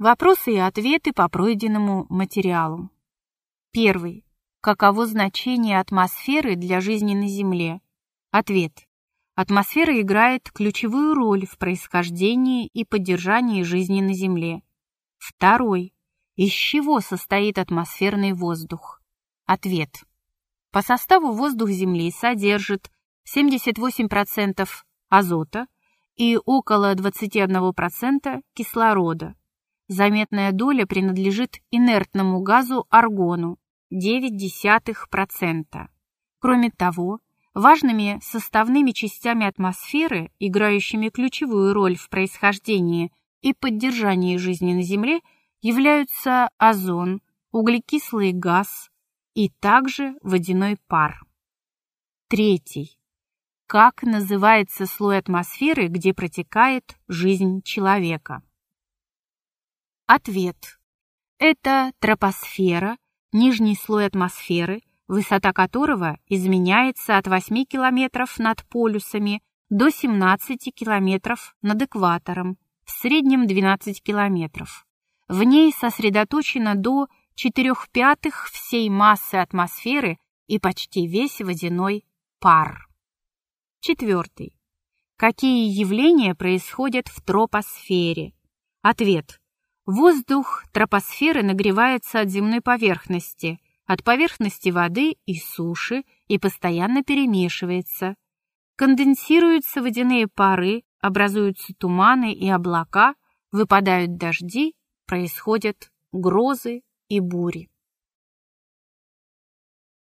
Вопросы и ответы по пройденному материалу. Первый. Каково значение атмосферы для жизни на Земле? Ответ. Атмосфера играет ключевую роль в происхождении и поддержании жизни на Земле. Второй. Из чего состоит атмосферный воздух? Ответ. По составу воздух Земли содержит 78% азота и около 21% кислорода. Заметная доля принадлежит инертному газу аргону 0,9%. Кроме того, важными составными частями атмосферы, играющими ключевую роль в происхождении и поддержании жизни на Земле, являются озон, углекислый газ и также водяной пар. Третий. Как называется слой атмосферы, где протекает жизнь человека? Ответ. Это тропосфера, нижний слой атмосферы, высота которого изменяется от 8 километров над полюсами до 17 километров над экватором, в среднем 12 километров. В ней сосредоточено до 4 пятых всей массы атмосферы и почти весь водяной пар. Четвертый. Какие явления происходят в тропосфере? Ответ. Воздух тропосферы нагревается от земной поверхности, от поверхности воды и суши и постоянно перемешивается. Конденсируются водяные пары, образуются туманы и облака, выпадают дожди, происходят грозы и бури.